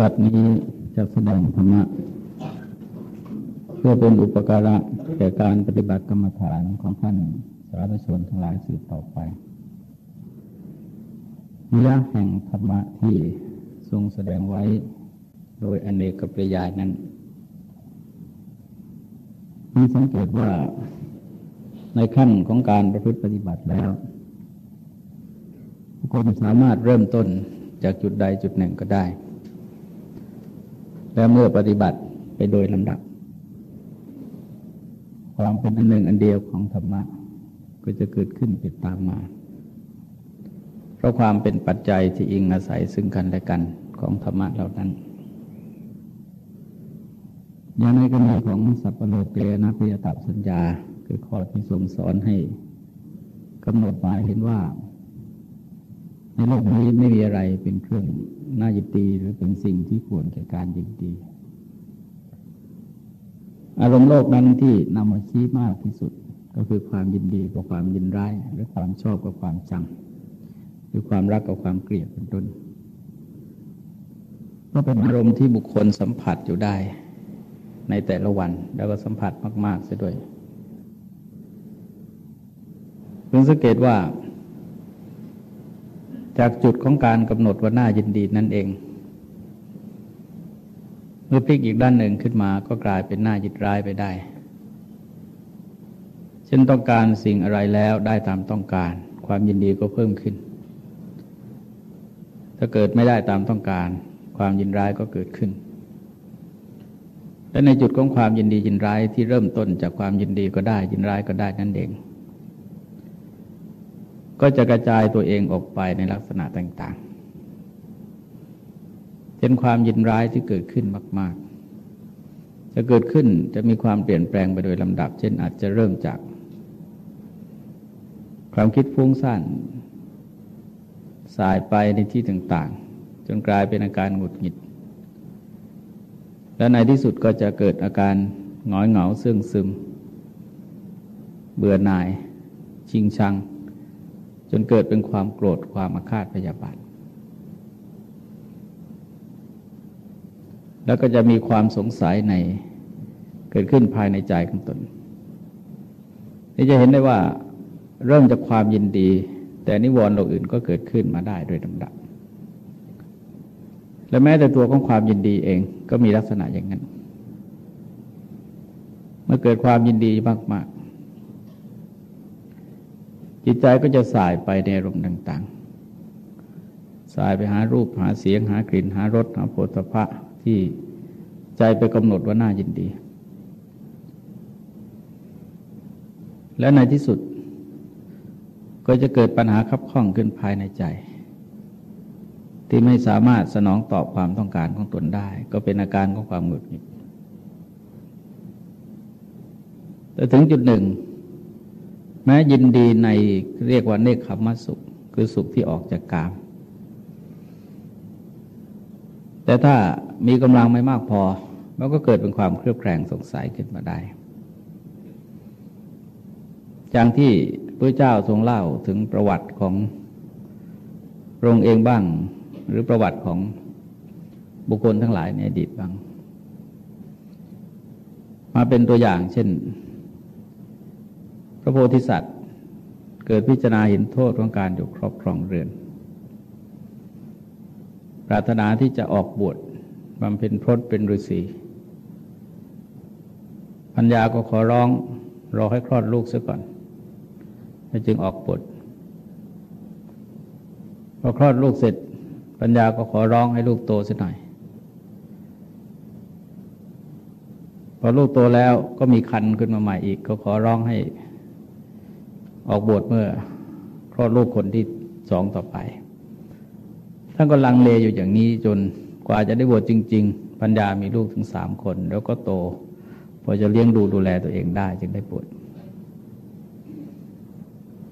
บัดนี้จะแสดงธรรมะ เพื่อเป็นอุปการะแก่การปฏิบัติกรรมฐานของท่านสาธุชนทั้งหลายสืบต่อไปเนื้อแห่งธรรมะที่ทรงแสดงไว้โดยอเนกปริยายนั้นมีสังเกตว่าในขั้นของการประพฤติปฏิบัติแล้วคนสามารถเริ่มต้นจากจุดใดจุดหนึ่งก็ได้ และเมื่อปฏิบัติไปโดยลำดับ ความเป็นอันหนึ่งอันเดียวของธรรมะก็จะเกิดขึ้นติดตามมา เพราะความเป็นปัจจัยที่อิงอาศัยซึ่งกันและกันของธรรมะเหล่านั้นอย่างในกรณีของสัพพโลเกนะพิยตับสัญญา คือข้อที่ทรงสอนให้กำหนดหมายเห็นว่า ในโลกนี้ไม่มีอะไรเป็นเครื่องน่ายินดีหรือเป็นสิ่งที่ควรแก่การยินดี อารมณ์โลกนั้นที่นำมาชี้มากที่สุด ก็คือความยินดีกับความยินร้าย หรือความชอบกับความชังหรือความรักกับความเกลียดเป็นต้นก็เป็นอารมณ์ที่บุคคลสัมผัสอยู่ได้ ในแต่ละวันแล้วก็สัมผัสมากๆเสียด้วยเพิ่งสังเกตว่า จากจุดของการกำหนดว่าน่ายินดีนั่นเอง เมื่อพลิกอีกด้านหนึ่งขึ้นมาก็กลายเป็นหน้ายิดร้ายไปได้เช่นต้องการสิ่งอะไรแล้วได้ตามต้องการ ความยินดีก็เพิ่มขึ้น ถ้าเกิดไม่ได้ตามต้องการ ความยินร้ายก็เกิดขึ้นและในจุดของความยินดียินร้ายที่เริ่มต้นจากความยินดีก็ได้ยินร้ายก็ได้นั่นเอง ก็จะกระจายตัวเองออกไปในลักษณะต่างๆ เช่นความยินร้ายที่เกิดขึ้นมาก ๆ จะเกิดขึ้นจะมีความเปลี่ยนแปลงไปโดยลำดับ เช่นอาจจะเริ่มจาก ความคิดฟุ้งซ่านสายไปในที่ต่างๆ จนกลายเป็นอาการหงุดหงิด และในที่สุดก็จะเกิดอาการหงอยเหงาเสื่องซึม เบื่อหน่าย ชิงชัง จนเกิดเป็นความโกรธความอาฆาตพยาบาท แล้วก็จะมีความสงสัยในเกิดขึ้นภายในใจของตน นี่จะเห็นได้ว่าเริ่มจากความยินดี แต่นิวรณ์เราอื่นก็เกิดขึ้นมาได้โดยลำดับ และแม้แต่ตัวของความยินดีเองก็มีลักษณะอย่างนั้น เมื่อเกิดความยินดีมาก จิตใจก็จะสายไปในอารมณ์ต่าง ๆ สายไปหารูปหาเสียงหากลิ่นหารสหาโผฏฐะที่ใจไปกำหนดว่าน่ายินดี และในที่สุด ก็จะเกิดปัญหาขับข้องขึ้นภายในใจ ที่ไม่สามารถสนองตอบความต้องการของตนได้ ก็เป็นอาการของความหงุดหงิดแต่ถึงจุดหนึ่ง แม้ยินดีในเรียกว่าเนคขมสุข คือสุขที่ออกจากกาม แต่ถ้ามีกำลังไม่มากพอ มันก็เกิดเป็นความเครือบแคลงสงสัยขึ้นมาได้อย่างที่พระเจ้าทรงเล่าถึงประวัติของพระองค์เองบ้าง หรือประวัติของบุคคลทั้งหลายในอดีตบ้าง มาเป็นตัวอย่างเช่น พระโพธิสัตว์ เกิดพิจารณาเห็นโทษของการอยู่ครอบครองเรือน ปรารถนาที่จะออกบวชบำเพ็ญพรตเป็นฤาษีปัญญาก็ขอร้องรอให้คลอดลูกซะก่อนแล้วจึงออกบวชพอคลอดลูกเสร็จ ปัญญาก็ขอร้องให้ลูกโตสักหน่อยพอลูกโตแล้วก็มีคันขึ้นมาใหม่อีก ก็ขอร้องให้ ออกบวชเมื่อคลอดลูกคนที่สองต่อไป ท่านก็ลังเลอยู่อย่างนี้จนกว่าจะได้บวชจริง ๆ ปัญญามีลูกถึงสามคน แล้วก็โต พอจะเลี้ยงดูดูแลตัวเองได้จึงได้บวช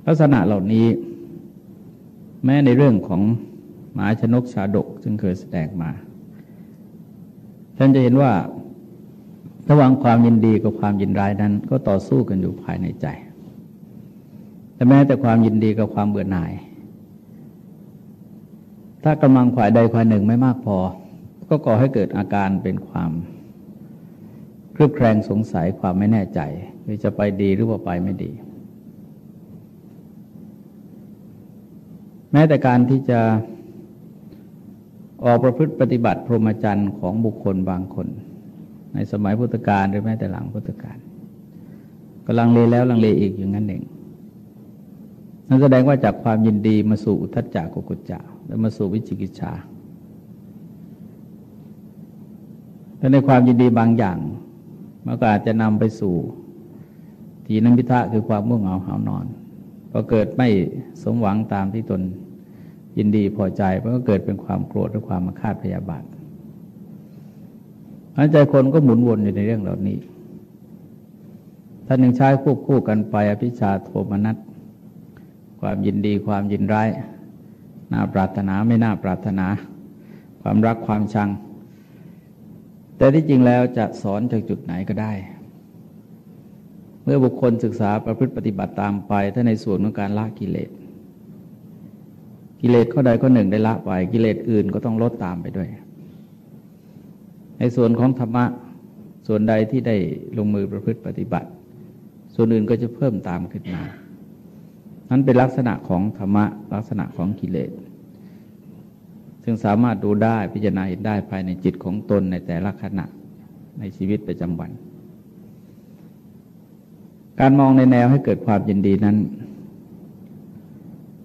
ลักษณะเหล่านี้ แม้ในเรื่องของหมาชนกชาดกซึ่งเคยแสดงมา ท่านจะเห็นว่าระหว่างความยินดีกับความยินร้ายนั้น ก็ต่อสู้กันอยู่ภายในใจ แต่แม้แต่ความยินดีกับความเบื่อหน่าย ถ้ากำลังขวายใดขวายหนึ่งไม่มากพอ ก็ก่อให้เกิดอาการเป็นความเครือบแคลงสงสัยความไม่แน่ใจว่าจะไปดีหรือว่าไปไม่ดี แม้แต่การที่จะออกประพฤติปฏิบัติพรหมจรรย์ของบุคคลบางคน ในสมัยพุทธกาลหรือแม้แต่หลังพุทธกาลก็ลังเลแล้วลังเลอีกอย่างนั้นเอง นั่นแสดงว่าจากความยินดีมาสู่อุทจจะกุกุจจะแล้วมาสู่วิจิกิจฉาและในความยินดีบางอย่างมันก็อาจจะนำไปสู่ ทีนัมิทะคือความม่วงเหงาหานอนพอเกิดไม่สมหวังตามที่ตนยินดีพอใจมันก็เกิดเป็นความโกรธหรือความมาคาดพยาบาทอันใจคนก็หมุนวนอยู่ในเรื่องเหล่านี้ ท่านหนึ่งใช้ควบคู่กันไปอภิชาโทมนัส ความยินดีความยินร้าย น่าปรารถนาไม่น่าปรารถนา ความรักความชัง แต่ที่จริงแล้วจะสอนจากจุดไหนก็ได้ เมื่อบุคคลศึกษาประพฤติปฏิบัติตามไป ถ้าในส่วนของการละกิเลส กิเลสข้อใดข้อหนึ่งได้ละไป กิเลสอื่นก็ต้องลดตามไปด้วย ในส่วนของธรรมะ ส่วนใดที่ได้ลงมือประพฤติปฏิบัติ ส่วนอื่นก็จะเพิ่มตามขึ้นมา นั้นเป็นลักษณะของธรรมะลักษณะของกิเลส ซึ่งสามารถดูได้พิจารณาเห็นได้ภายในจิตของตนในแต่ละขณะในชีวิตประจำวัน การมองในแนวให้เกิดความยินดีนั้น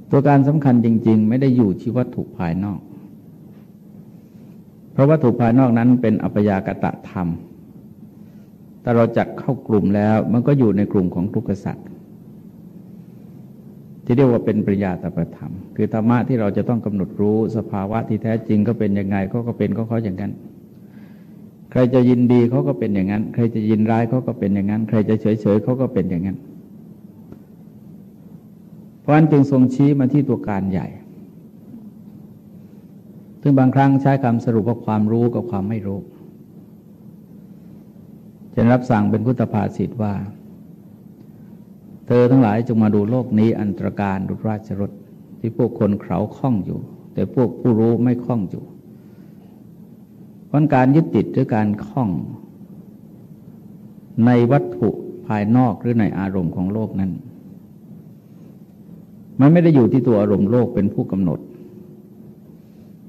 ตัวการสำคัญจริง ๆ ไม่ได้อยู่ที่วัตถุภายนอก เพราะวัตถุภายนอกนั้นเป็นอัปยากตะธรรม แต่เราจักเข้ากลุ่มแล้วมันก็อยู่ในกลุ่มของทุกขสัตว์ ที่เรียกว่าเป็นปริยาตประธรรม คือธรรมะที่เราจะต้องกำหนดรู้สภาวะที่แท้จริงก็เป็นยังไงเขาก็เป็นก็เขาอย่างนั้น ใครจะยินดีเขาก็เป็นอย่างนั้น ใครจะยินร้ายเขาก็เป็นอย่างนั้น ใครจะเฉยเฉยเขาก็เป็นอย่างนั้น เพราะนั้นจึงทรงชี้มาที่ตัวการใหญ่ ซึ่งบางครั้งใช้คำสรุปว่าความรู้กับความไม่รู้จะรับสั่งเป็นพุทธภาษิตว่า เธอทั้งหลายจงมาดูโลกนี้อันตรการดุราชรถที่พวกคนเขาคล้องอยู่ แต่พวกผู้รู้ไม่คล้องอยู่เพราะการยึดติดหรือการคล้อง ในวัตถุภายนอกหรือในอารมณ์ของโลกนั้น มันไม่ได้อยู่ที่ตัวอารมณ์โลกเป็นผู้กำหนด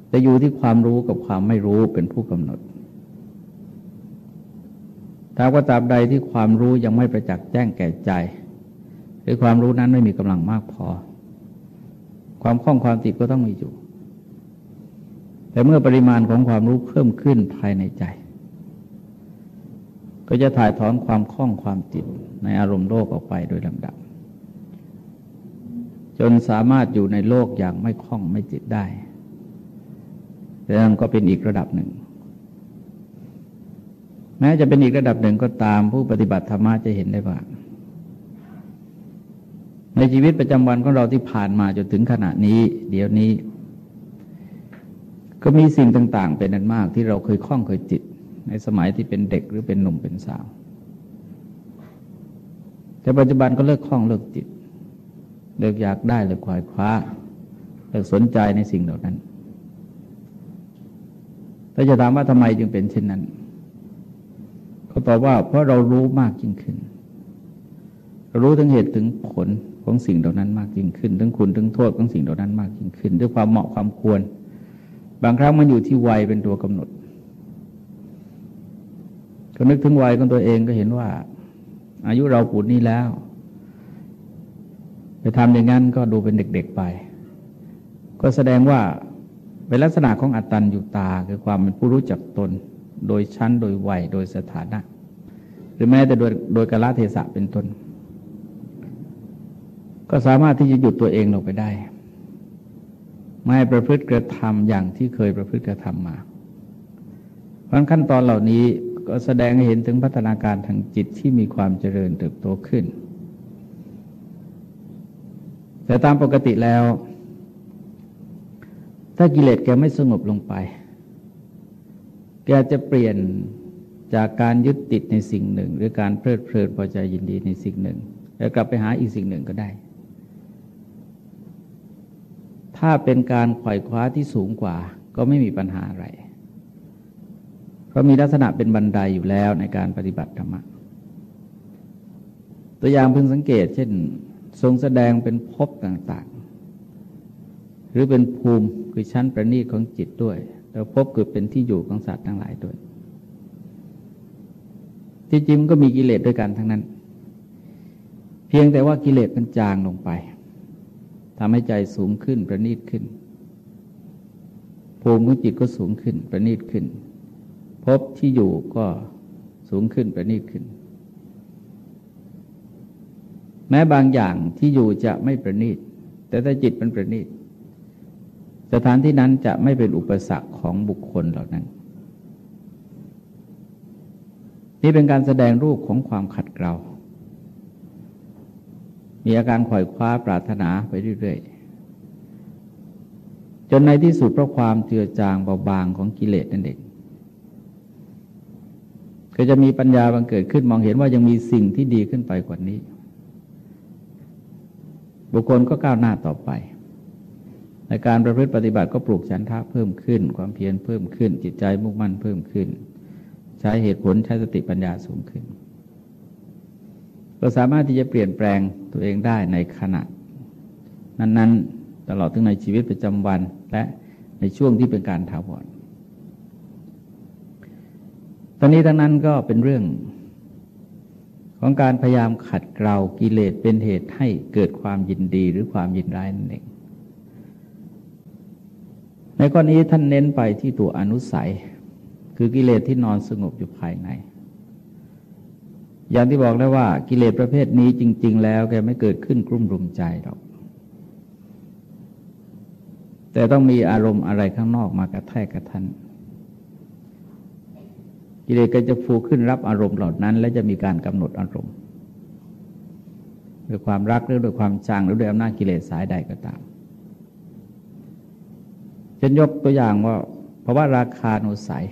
แต่อยู่ที่ความรู้กับความไม่รู้เป็นผู้กำหนดถ้าว่าตราบใดที่ความรู้ยังไม่ประจักษ์แจ้งแก่ใจ รือความรู้นั้นไม่มีกำลังมากพอ ความคล่องความติดก็ต้องมีอยู่ แต่เมื่อปริมาณของความรู้เพิ่มขึ้นภายในใจ ก็จะถ่ายถอนความคล่องความติดในอารมณ์โลกออกไปโดยลำดับ จนสามารถอยู่ในโลกอย่างไม่คล่องไม่ติดได้แต่นั่นก็เป็นอีกระดับหนึ่ง แม้จะเป็นอีกระดับหนึ่งก็ตามผู้ปฏิบัติธรรมะจะเห็นได้ว่า ในชีวิตประจำวันของเราที่ผ่านมาจนถึงขณะนี้ เดี๋ยวนี้ ก็มีสิ่งต่าง ๆ เป็นนันมากที่เราเคยคล้องเคยจิต ในสมัยที่เป็นเด็กหรือเป็นหนุ่มเป็นสาว แต่ปัจจุบันก็เลิกคล้องเลิกจิต เลิกอยากได้เลิกควายคว้า เลิกสนใจในสิ่งเหล่านั้นแต่จะถามว่าทำไมจึงเป็นเช่นนั้นเขาตอบว่าเพราะเรารู้มากยิ่งขึ้น รู้ถึงเหตุถึงผล ของสิ่งเหล่านั้นมากยิ่งขึ้นทั้งคุณทั้งโทษของสิ่งเหล่านั้นมากยิ่งขึ้น ด้วยความเหมาะความควร บางครั้งมันอยู่ที่วัยเป็นตัวกำหนดก็นึกถึงวัยของตัวเองก็เห็นว่า อายุเราปูดนี้แล้ว ไปทำอย่างนั้นก็ดูเป็นเด็กๆไป ก็แสดงว่าเป็นลักษณะของอัตตันอยู่ตาคือความเป็นผู้รู้จักตน โดยชั้นโดยวัยโดยสถานะ หรือแม้แต่โดยโดยกาลเทศะเป็นต้น ก็สามารถที่จะหยุดตัวเองลงไปได้ ไม่ประพฤติกระทำอย่างที่เคยประพฤติกระทำมาเพราะขั้นตอนเหล่านี้ก็แสดงให้เห็นถึงพัฒนาการทางจิตที่มีความเจริญเติบโตขึ้น แต่ตามปกติแล้ว ถ้ากิเลสแกไม่สงบลงไป แกจะเปลี่ยนจากการยึดติดในสิ่งหนึ่ง หรือการเพลิดเพลินพอใจยินดีในสิ่งหนึ่ง แล้วกลับไปหาอีกสิ่งหนึ่งก็ได้ ถ้าเป็นการไขว่คว้าที่สูงกว่า ก็ไม่มีปัญหาอะไร เพราะมีลักษณะเป็นบันไดอยู่แล้วในการปฏิบัติธรรมะ ตัวอย่างพึงสังเกต เช่น ทรงแสดงเป็นภพต่างๆ หรือเป็นภูมิคือชั้นประณีตของจิตด้วย แล้วภพเกิดเป็นที่อยู่ของสัตว์ทั้งหลายด้วย ที่จริงก็มีกิเลสด้วยกันทั้งนั้น เพียงแต่ว่ากิเลสมันจางลงไป ทำให้ใจสูงขึ้นประณีตขึ้นภูมิของจิตก็สูงขึ้นประณีตขึ้น พบที่อยู่ก็สูงขึ้นประณีตขึ้น แม้บางอย่างที่อยู่จะไม่ประณีต แต่ถ้าจิตมันประณีต สถานที่นั้นจะไม่เป็นอุปสรรคของบุคคลเหล่านั้น นี่เป็นการแสดงรูปของความขัดเกลา มีอาการขวอยคว้าปรารถนาไปเรื่อยๆ จนในที่สุดเพราะความเจือจางเบาบางของกิเลสนั่นเองก็จะมีปัญญาบังเกิดขึ้นมองเห็นว่ายังมีสิ่งที่ดีขึ้นไปกว่านี้ บุคคลก็ก้าวหน้าต่อไป ในการประพฤติปฏิบัติก็ปลูกฉันทะเพิ่มขึ้น ความเพียรเพิ่มขึ้น จิตใจมุ่งมั่นเพิ่มขึ้น ใช้เหตุผลใช้สติปัญญาสูงขึ้น ก็สามารถที่จะเปลี่ยนแปลง ตัวเองได้ในขณะ นั้น ๆ ตลอดถึงในชีวิตประจำวัน และในช่วงที่เป็นการถาวรตอนนี้ทั้งนั้นก็เป็นเรื่องของการพยายามขัดเกลากิเลสเป็นเหตุให้เกิดความยินดีหรือความยินร้ายนั่นเอง ในข้อนี้ท่านเน้นไปที่ตัวอนุสัย คือกิเลสที่นอนสงบอยู่ภายใน อย่างที่บอกแล้วว่ากิเลสประเภทนี้จริง ๆ แล้วแกไม่เกิดขึ้นกลุ่มรุมใจหรอกแต่ต้องมีอารมณ์อะไรข้างนอกมากระแทกกระทันกิเลสก็จะฟูขึ้นรับอารมณ์เหล่านั้น และจะมีการกำหนดอารมณ์ด้วยความรักหรือด้วยความชังหรือด้วยอำนาจกิเลสสายใดก็ตามเช่นยกตัวอย่างว่าเพราะว่าราคาโนสัย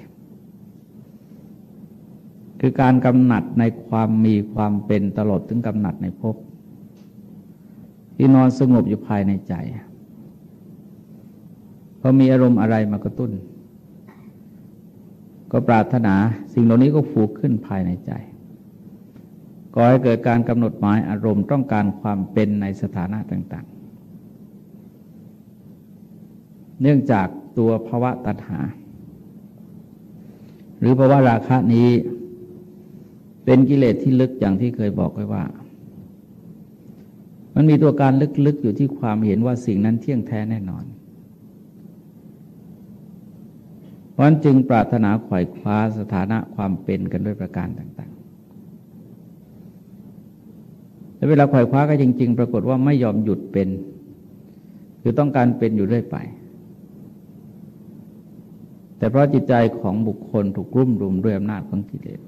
คือการกำหนัดในความมีความเป็นตลอดถึงกำหนัดในภพที่นอนสงบอยู่ภายในใจพอมีอารมณ์อะไรมากระตุ้น ก็ปรารถนาสิ่งเหล่านี้ก็ฟูขึ้นภายในใจก่อให้เกิดการกำหนดหมายอารมณ์ต้องการความเป็นในสถานะต่าง ๆ เนื่องจากตัวภาวะตัณหา หรือภาวะราคะนี้ เป็นกิเลสที่ลึกอย่างที่เคยบอกไว้ว่า มันมีตัวการลึกๆอยู่ที่ความเห็นว่าสิ่งนั้นเที่ยงแท้แน่นอน เพราะนั้นจึงปรารถนาขวายคว้าสถานะความเป็นกันด้วยประการต่างๆแต่เวลาขวายคว้าก็จริง ๆ ปรากฏว่าไม่ยอมหยุดเป็น คือต้องการเป็นอยู่เรื่อยไปแต่เพราะจิตใจของบุคคลถูกรุ่มรุมด้วยอำนาจของกิเลส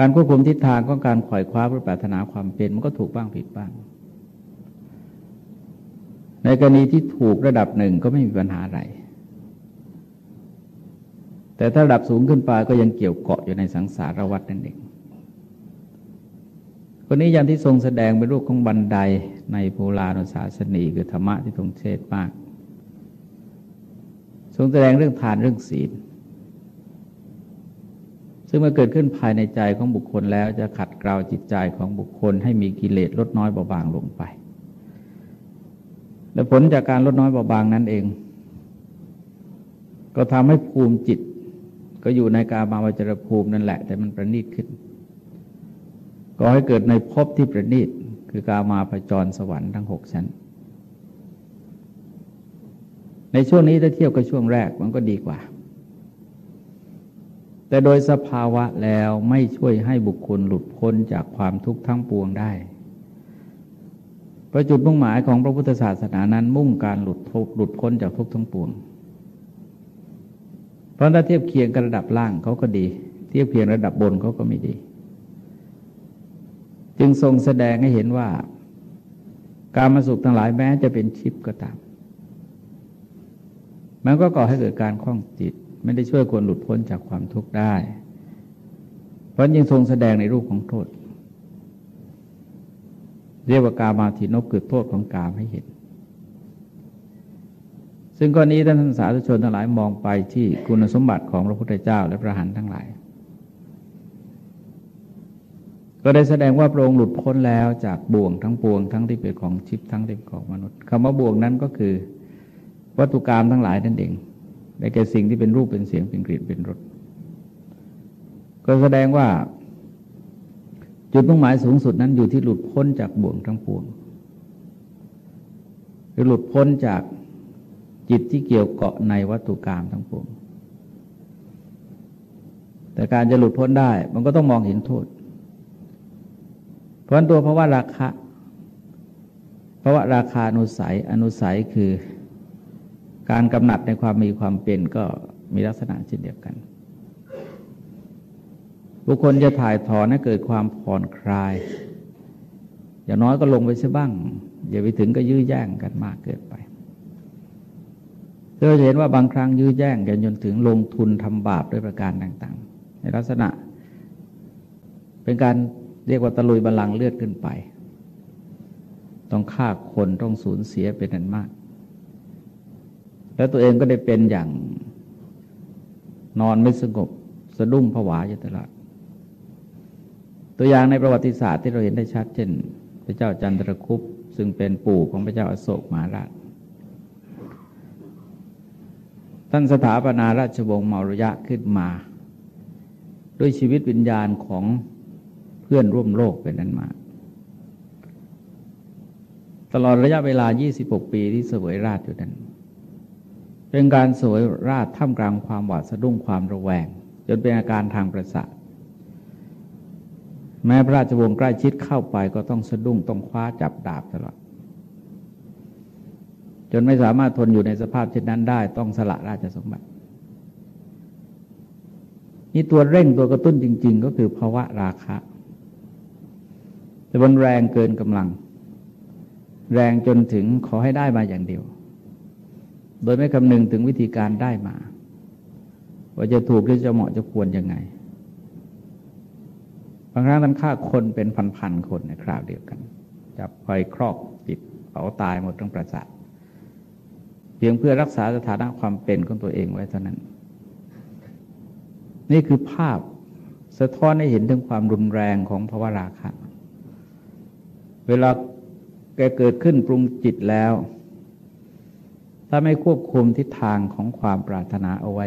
การควบคุมทิศทางของการขวายคว้าเพื่อปรารถนาความเป็นมันก็ถูกบ้างผิดบ้าง ในกรณีที่ถูกระดับหนึ่งก็ไม่มีปัญหาอะไร แต่ถ้าระดับสูงขึ้นไปก็ยังเกี่ยวเกาะอยู่ในสังสารวัฏนั่นเองคนนี้ยันที่ทรงแสดงเป็นรูปของบันไดในโพลานุสาสนีคือธรรมะที่ทรงเทศมาก ทรงแสดงเรื่องทานเรื่องศีล ซึ่งเมื่อเกิดขึ้นภายในใจของบุคคลแล้วจะขัดเกลาจิตใจของบุคคล ให้มีกิเลสลดน้อยเบาบางลงไป และผลจากการลดน้อยเบาบางนั้นเอง ก็ทำให้ภูมิจิต ก็อยู่ในกามาวจรภูมินั่นแหละ แต่มันประณีตขึ้นก็ให้เกิดในภพที่ประณีตคือกามาปจรสวรรค์ทั้งหกชั้น ในช่วงนี้ถ้าเทียบกับช่วงแรกมันก็ดีกว่า แต่โดยสภาวะแล้วไม่ช่วยให้บุคคลหลุดพ้นจากความทุกข์ทั้งปวงได้ประจุดมุ่งหมายของพระพุทธศาสนานั้น มุ่งการหลุดทุกหลุดพ้นจากทุกข์ทั้งปวง เพราะถ้าเทียบเคียงกันระดับล่างเขาก็ดี เทียบเคียงระดับบนเขาก็ไม่ดี จึงทรงแสดงให้เห็นว่า การมาสุขทั้งหลายแม้จะเป็นชิปก็ตาม มันก็ก่อให้เกิดการคล้องจิต ไม่ได้ช่วยคนหลุดพ้นจากความทุกข์ได้ เพราะยังทรงแสดงในรูปของโทษ เรียกว่ากามาทินกคือโทษของกามให้เห็น ซึ่งกรณีท่านสาธุชนทั้งหลายมองไปที่คุณสมบัติของพระพุทธเจ้าและพระหันทั้งหลาย ก็ได้แสดงว่าพระองค์หลุดพ้นแล้วจากบ่วงทั้งปวงทั้งที่เป็นของชิพทั้งที่เป็นของมนุษย์คำว่าบ่วงนั้นก็คือวัตถุกรรมทั้งหลายนั่นเอง ได้แก่สิ่งที่เป็นรูปเป็นเสียงเป็นกลิ่นเป็นรสก็แสดงว่า จุดมุ่งหมายสูงสุดนั้นอยู่ที่หลุดพ้นจากบ่วงทั้งปวงคือหลุดพ้นจากจิตที่เกี่ยวเกาะในวัตถุกรรมทั้งปวงแต่การจะหลุดพ้นได้ มันก็ต้องมองเห็นโทษ เพราะตัวภาวะราคะภาวะราคาอนุสัยอนุสัยคือ การกำหนัดในความมีความเป็นก็มีลักษณะเช่นเดียวกัน บุคคลจะถ่ายถอนให้เกิดความผ่อนคลาย อย่างน้อยก็ลงไปซะบ้าง อย่าไปถึงก็ยื้อแย่งกันมากเกินไปเราจะเห็นว่าบางครั้งยื้อแย่งกันจนถึงลงทุนทำบาปด้วยประการต่าง ๆ ในลักษณะ เป็นการเรียกว่าตะลุยบาลังเลือดขึ้นไป ต้องฆ่าคนต้องสูญเสียเป็นอันมาก แล้วตัวเองก็ได้เป็นอย่างนอนไม่สงบสะดุ้งผวาอยู่ตลอดตัวอย่างในประวัติศาสตร์ที่เราเห็นได้ชัด เช่น พระเจ้าจันทรคุปซึ่งเป็นปู่ของพระเจ้าอโศกมหาราช ท่านสถาปนาราชวงศ์มารยะขึ้นมา ด้วยชีวิตวิญญาณของเพื่อนร่วมโลกเป็นนั้นมา ตลอดระยะเวลา 26 ปีที่เสวยราชอยู่นั้น เป็นการสวยราดท่ามกลางความหวาดสะดุ้งความระแวง จนเป็นอาการทางประสาทแม้พระราชวงศ์ใกล้ชิดเข้าไปก็ต้องสะดุ้งต้องคว้าจับดาบตลอดจนไม่สามารถทนอยู่ในสภาพเช่นนั้นได้ ต้องสละราชสมบัติ นี่ตัวเร่งตัวกระตุ้นจริง ๆ ก็คือภาวะราคะ แต่บนแรงเกินกำลัง แรงจนถึงขอให้ได้มาอย่างเดียว โดยไม่คำนึงถึงวิธีการได้มา ว่าจะถูกหรือจะเหมาะจะควรยังไง บางครั้งท่านฆ่าคนเป็นพันๆคนในคราวเดียวกัน จับไฟครอกติดเผาตายหมดทั้งประสาทเพียงเพื่อรักษาสถานะความเป็นของตัวเองไว้เท่านั้น นี่คือภาพสะท้อนให้เห็นถึงความรุนแรงของภาวะราคะ เวลาแกเกิดขึ้นปรุงจิตแล้ว ถ้าไม่ควบคุมทิศทางของความปรารถนาเอาไว้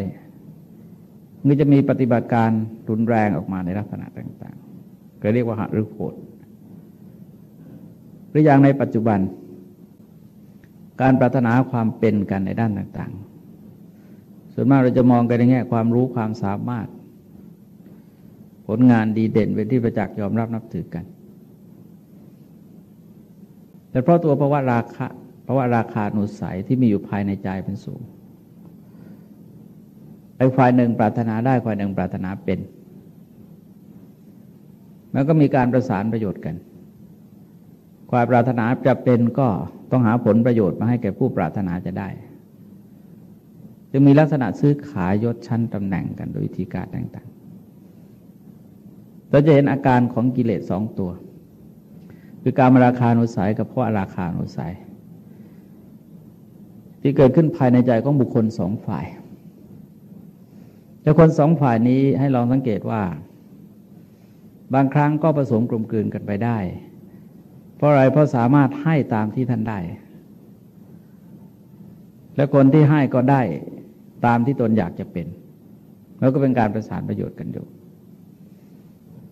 มันจะมีปฏิบัติการรุนแรงออกมาในลักษณะต่างๆก็เรียกว่าหักหรือโหดหรืออย่างในปัจจุบัน การปรารถนาความเป็นกันในด้านต่างๆ ส่วนมากเราจะมองกันในแง่ความรู้ความสามารถ ผลงานดีเด่นเป็นที่ประจักษ์ยอมรับนับถือกัน แต่เพราะตัวภาวะราคะ เพราะว่าราคาหนุสัยที่มีอยู่ภายในใจเป็นสูงไอ้ฝ่ายหนึ่งปรารถนาได้ฝ่ายหนึ่งปรารถนาเป็นมันก็มีการประสานประโยชน์กันความปรารถนาจะเป็นก็ต้องหาผลประโยชน์มาให้แก่ผู้ปรารถนาจะได้ จึงมีลักษณะซื้อขายยศชั้นตำแหน่งกันโดยวิธีการต่างๆเราจะเห็นอาการของกิเลสสองตัว คือการมราคานุสัยกับเพราะราคานุสัย ที่เกิดขึ้นภายในใจของบุคคลสองฝ่ายแต่คนสองฝ่ายนี้ให้ลองสังเกตว่า บางครั้งก็ผสมกลมกลืนกันไปได้ เพราะอะไรเพราะสามารถให้ตามที่ท่านได้ และคนที่ให้ก็ได้ตามที่ตนอยากจะเป็น แล้วก็เป็นการประสานประโยชน์กันอยู่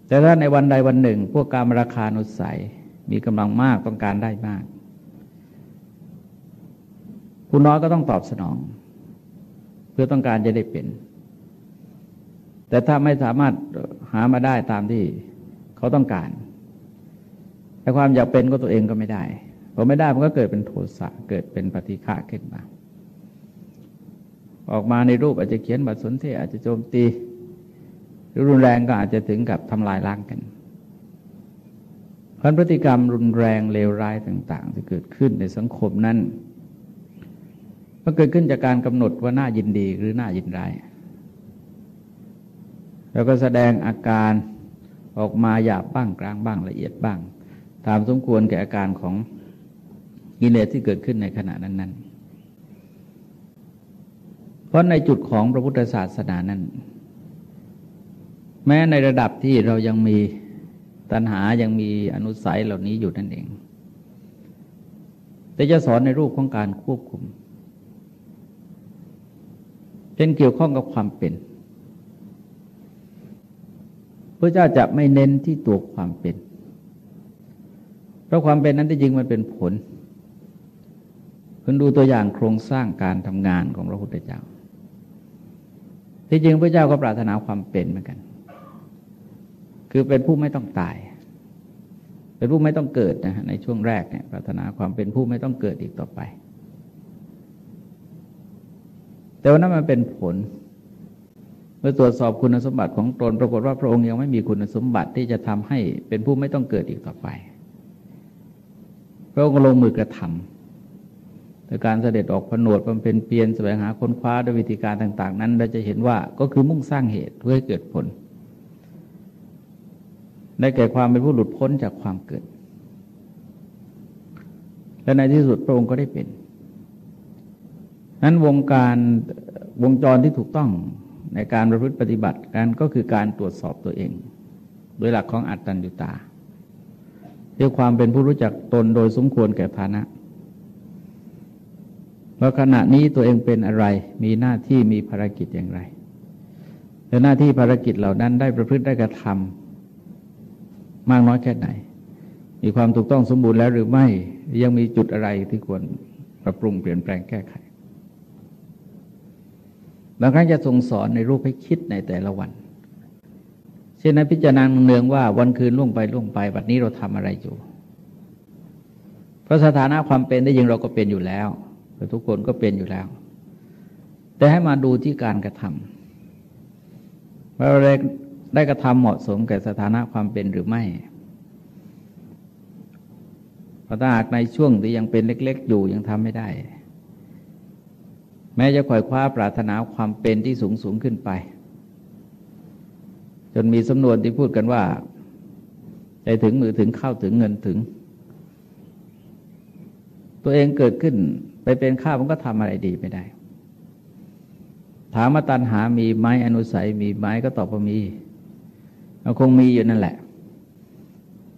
แต่ถ้าในวันใดวันหนึ่ง พวกการราคานุสัยมีกำลังมากต้องการได้มาก ผู้น้อยก็ต้องตอบสนอง เพื่อต้องการจะได้เป็น แต่ถ้าไม่สามารถหามาได้ตามที่เขาต้องการแต่ความอยากเป็นก็ตัวเองก็ไม่ได้พอไม่ได้มันก็เกิดเป็นโทสะเกิดเป็นปฏิฆะขึ้นมา ออกมาในรูปอาจจะเขียนบัตรสนเทอาจจะโจมตีหรือรุนแรงก็อาจจะถึงกับทำลายล้างกันพันพฤติกรรมรุนแรงเลวร้ายต่าง ๆ ที่เกิดขึ้นในสังคมนั้น มันเกิดขึ้นจากการกำหนดว่าน่ายินดีหรือน่ายินร้าย แล้วก็แสดงอาการออกมาหยาบบ้างกลางบ้างละเอียดบ้าง ตามสมควรแก่อาการของกิเลสที่เกิดขึ้นในขณะนั้นเพราะในจุดของพระพุทธศาสนานั้น แม้ในระดับที่เรายังมีตัณหายังมีอนุสัยเหล่านี้อยู่นั่นเอง แต่จะสอนในรูปของการควบคุม เป็นเกี่ยวข้องกับความเป็นพระเจ้าจะไม่เน้นที่ตัวความเป็น เพราะความเป็นนั้นที่จริงมันเป็นผลคุณดูตัวอย่างโครงสร้างการทำงานของพระพุทธเจ้า ที่จริงพระเจ้าก็ปรารถนาความเป็นเหมือนกัน คือเป็นผู้ไม่ต้องตาย เป็นผู้ไม่ต้องเกิดนะในช่วงแรกเนี่ยปรารถนาความเป็นผู้ไม่ต้องเกิดอีกต่อไป แต่ว่านั้นมันเป็นผล เมื่อตรวจสอบคุณสมบัติของตนปรากฏว่าพระองค์ยังไม่มีคุณสมบัติที่จะทำให้เป็นผู้ไม่ต้องเกิดอีกต่อไป พระองค์ลงมือกระทำแต่การเสด็จออกผนวดบำเพ็ญเพียรแสวงหาค้นคว้าด้วยวิธีการต่าง ๆ นั้นเราจะเห็นว่าก็คือมุ่งสร้างเหตุเพื่อให้เกิดผลได้แก่ความเป็นผู้หลุดพ้นจากความเกิด และในที่สุดพระองค์ก็ได้เป็น นั้นวงการวงจรที่ถูกต้องในการประพฤติปฏิบัติกันก็คือการตรวจสอบตัวเอง โดยหลักของอัตตัญญุตาเรียกความเป็นผู้รู้จักตนโดยสมควรแก่ฐานะว่าขณะนี้ตัวเองเป็นอะไร มีหน้าที่มีภารกิจอย่างไรและหน้าที่ภารกิจเหล่านั้นได้ประพฤติได้กระทำมากน้อยแค่ไหน มีความถูกต้องสมบูรณ์แล้วหรือไม่ยังมีจุดอะไรที่ควรปรับปรุงเปลี่ยนแปลงแก้ไข บางครั้งจะทรงสอนในรูปให้คิดในแต่ละวันเช่นในพิจารณาเนืองว่าวันคืนล่วงไปล่วงไปบัดนี้เราทำอะไรอยู่ เพราะสถานะความเป็นได้ยิงเราก็เป็นอยู่แล้วทุกคนก็เป็นอยู่แล้ว แต่ให้มาดูที่การกระทำว่าเราได้กระทำเหมาะสมกับสถานะความเป็นหรือไม่เพราะถ้าหากในช่วงที่ยังเป็นเล็ก ๆ อยู่ยังทำไม่ได้ แม้จะขวอยคว้าปรารถนาความเป็นที่สูงสูงขึ้นไป จนมีสำนวนที่พูดกันว่าใจถึงมือถึงเข้าถึงเงินถึง ตัวเองเกิดขึ้นไปเป็นข้ามันก็ทำอะไรดีไม่ได้ ถามมาตันหามีไม้อนุสัยมีไม้ก็ตอบว่ามีเราคงมีอยู่นั่นแหละ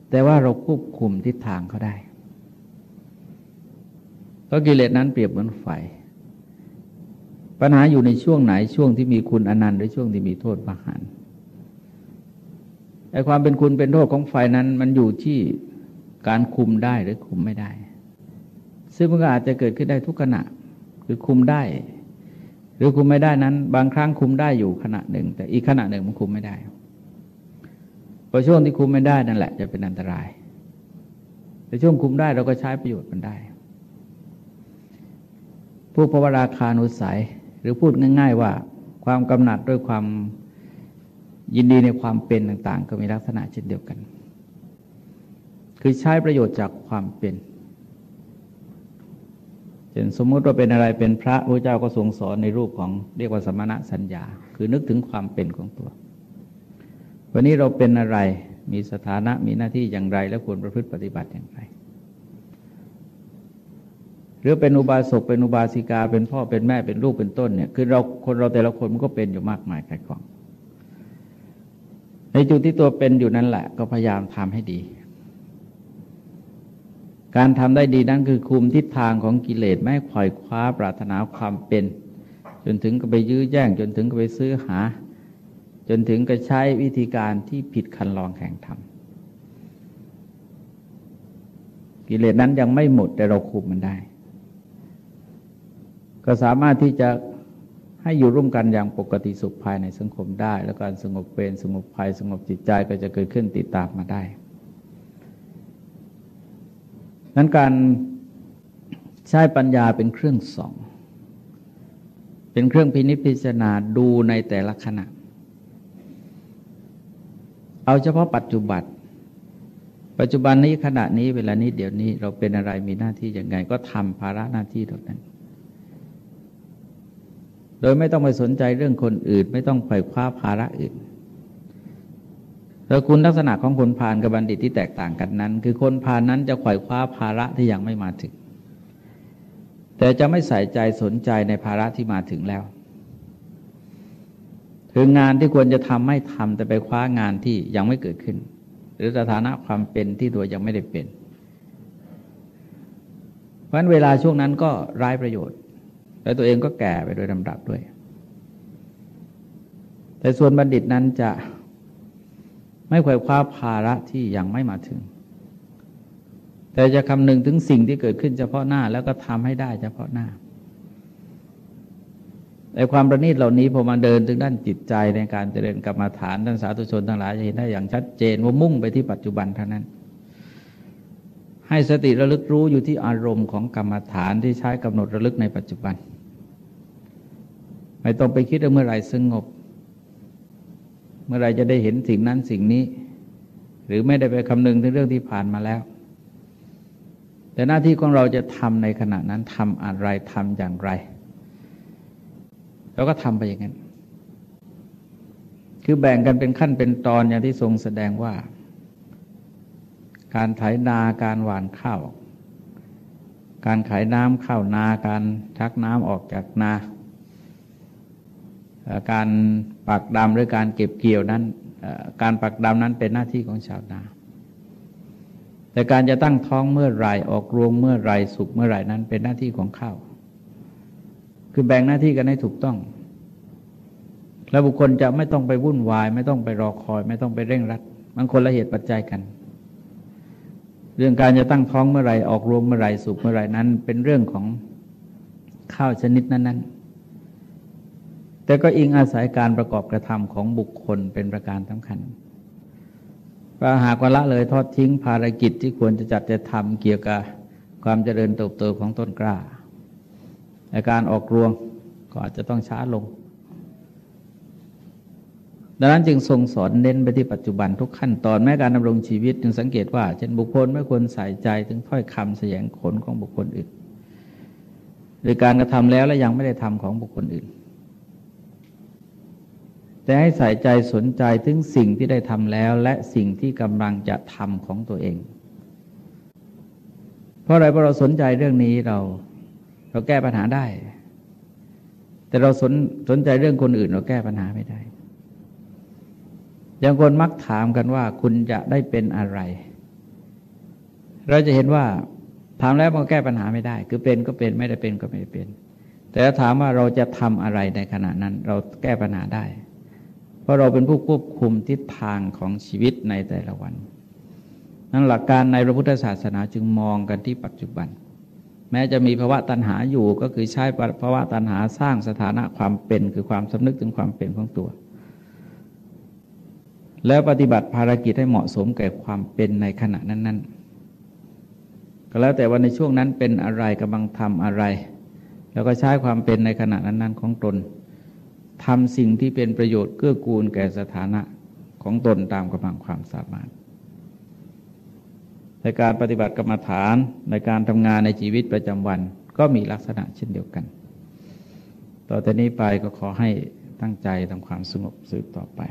แต่ว่าเราควบคุมทิศทางเขาได้ เพราะกิเลสนั้นเปรียบเหมือนไฟ ปัญหาอยู่ในช่วงไหนช่วงที่มีคุณอนันต์หรือช่วงที่มีโทษประหารไอ้ความเป็นคุณเป็นโทษของไฟนั้น มันอยู่ที่การคุมได้หรือคุมไม่ได้ ซึ่งมันก็อาจจะเกิดขึ้นได้ทุกขณะคือคุมได้ หรือคุมไม่ได้นั้น บางครั้งคุมได้อยู่ขณะหนึ่ง แต่อีกขณะหนึ่งมันคุมไม่ได้พอช่วงที่คุมไม่ได้นั่นแหละ จะเป็นอันตราย แต่ช่วงคุมได้เราก็ใช้ประโยชน์มันได้ผู้ภวราคานุสัย หรือพูดง่าย ๆ ว่าความกำหนัดด้วยความยินดีในความเป็นต่าง ๆ ก็มีลักษณะเช่นเดียวกัน คือใช้ประโยชน์จากความเป็นเช่นสมมุติว่าเป็นอะไรเป็นพระพระเจ้าก็ทรงสอนในรูปของเรียกว่าสมณะสัญญา คือนึกถึงความเป็นของตัว วันนี้เราเป็นอะไรมีสถานะมีหน้าที่อย่างไร และควรประพฤติปฏิบัติอย่างไร หรือเป็นอุบาสกเป็นอุบาสิกา เป็นพ่อเป็นแม่เป็นลูกเป็นต้นเนี่ยคือเราคนเราแต่ละคนมันก็เป็นอยู่มากมายหลายของ ในจุดที่ตัวเป็นอยู่นั่นแหละ ก็พยายามทำให้ดี การทำได้ดีนั่นคือคุมทิศทางของกิเลสไม่คอยคว้าปรารถนาความเป็น จนถึงก็ไปยื้อแย่ง จนถึงก็ไปซื้อหา จนถึงก็ใช้วิธีการที่ผิดคันลองแข่งทำกิเลสนั้นยังไม่หมดแต่เราคุมมันได้ ก็สามารถที่จะให้อยู่ร่วมกันอย่างปกติสุขภายในสังคมได้ แล้วการสงบเป็นสงบภัยสงบจิตใจก็จะเกิดขึ้นติดตามมาได้ นั้นการใช้ปัญญาเป็นเครื่องส่อง เป็นเครื่องพินิจพิจารณาดูในแต่ละขณะ เอาเฉพาะปัจจุบันปัจจุบันนี้ขณะนี้เวลานี้เดี๋ยวนี้เราเป็นอะไรมีหน้าที่อย่างไง ก็ทำภาระหน้าที่ตรงนั้น โดยไม่ต้องไปสนใจเรื่องคนอื่น ไม่ต้องไขว่คว้าภาระอื่นแต่คุณลักษณะของคนพานกับบัณฑิตที่แตกต่างกันนั้น คือคนพานนั้นจะไขว่คว้าภาระที่ยังไม่มาถึง แต่จะไม่ใส่ใจสนใจในภาระที่มาถึงแล้วคืองานที่ควรจะทำไม่ทำแต่ไปคว้างานที่ยังไม่เกิดขึ้น หรือสถานะความเป็นที่ตัวยังไม่ได้เป็น เพราะฉะนั้นเวลาช่วงนั้นก็ร้ายประโยชน์ และตัวเองก็แก่ไปโดยลำดับด้วย แต่ส่วนบัณฑิตนั้นจะไม่ควยคว้าภาระที่ยังไม่มาถึง แต่จะคำนึงถึงสิ่งที่เกิดขึ้นเฉพาะหน้าแล้วก็ทำให้ได้เฉพาะหน้าแต่ความประณีตเหล่านี้พอมาเดินถึงด้านจิตใจในการเจริญกรรมาฐานท่านสาธุชนทั้งหลายจะเห็นได้อย่างชัดเจนว่ามุ่งไปที่ปัจจุบันเท่านั้น ให้สติระลึกรู้อยู่ที่อารมณ์ของกรรมฐานที่ใช้กำหนดระลึกในปัจจุบัน ไม่ต้องไปคิดว่าเมื่อไรสงบ เมื่อไรจะได้เห็นสิ่งนั้นสิ่งนี้ หรือไม่ได้ไปคำนึงถึงเรื่องที่ผ่านมาแล้ว แต่หน้าที่ของเราจะทำในขณะนั้นทำอะไรทำอย่างไรเราก็ทำไปอย่างนั้น คือแบ่งกันเป็นขั้นเป็นตอนอย่างที่ทรงแสดงว่า การไถนาการหว่านข้าว การขายน้ำเข้านา การชักน้ำออกจากนา การปักดำหรือการเก็บเกี่ยวนั้นการปักดำนั้นเป็นหน้าที่ของชาวนา แต่การจะตั้งท้องเมื่อไรออกรวงเมื่อไรสุกเมื่อไรนั้นเป็นหน้าที่ของข้าว คือแบ่งหน้าที่กันให้ถูกต้อง แล้วบุคคลจะไม่ต้องไปวุ่นวาย ไม่ต้องไปรอคอย ไม่ต้องไปเร่งรัดมันคนละเหตุปัจจัยกัน เรื่องการจะตั้งท้องเมื่อไรออกรวมเมื่อไรสุกเมื่อไรนั้น เป็นเรื่องของข้าวชนิดนั้นๆ แต่ก็อิงอาศัยการประกอบกระทำของบุคคลเป็นประการสำคัญว่าหากว่าละเลยทอดทิ้งภารกิจที่ควรจะจัดจะทำเกี่ยวกับความเจริญเติบโตของต้นกล้าในการออกรวงก็อาจจะต้องช้าลง ดังนั้นจึงทรงสอนเน้นไปที่ปัจจุบันทุกขั้นตอนแม้การดำรงชีวิตจึงสังเกตว่า เช่นบุคคลไม่ควรใส่ใจถึงถ้อยคำแสยงขนของบุคคลอื่น หรือการกระทำแล้วและยังไม่ได้ทำของบุคคลอื่น แต่ให้ใส่ใจสนใจถึงสิ่งที่ได้ทำแล้ว และสิ่งที่กำลังจะทำของตัวเอง เพราะอะไรเพราะเราสนใจเรื่องนี้เรา เราแก้ปัญหาได้ แต่เราสนสนใจเรื่องคนอื่น เราแก้ปัญหาไม่ได้อย่างคนมักถามกันว่า คุณจะได้เป็นอะไร เราจะเห็นว่าถามแล้วมันแก้ปัญหาไม่ได้ คือเป็นก็เป็นไม่ได้เป็นก็ไม่ได้เป็น แต่ถ้าถามว่าเราจะทำอะไรในขณะนั้น เราแก้ปัญหาได้ เพราะเราเป็นผู้ควบคุมทิศทางของชีวิตในแต่ละวัน นั้นหลักการในพระพุทธศาสนาจึงมองกันที่ปัจจุบัน แม้จะมีภาวะตัณหาอยู่ก็คือใช้ภาวะตัณหาสร้างสถานะความเป็นคือความสำนึกถึงความเป็นของตัว แล้วปฏิบัติภารกิจให้เหมาะสมแก่ความเป็นในขณะนั้น ๆ ก็แล้วแต่ว่าในช่วงนั้นเป็นอะไรกำลังทำอะไร แล้วก็ใช้ความเป็นในขณะนั้น ๆ ของตน ทำสิ่งที่เป็นประโยชน์เกื้อกูลแก่สถานะของตนตามกำลังความสามารถ ในการปฏิบัติกรรมฐานในการทำงานในชีวิตประจำวันก็มีลักษณะเช่นเดียวกัน ต่อแต่นี้ไปก็ขอให้ตั้งใจทำความสงบสืบต่อไป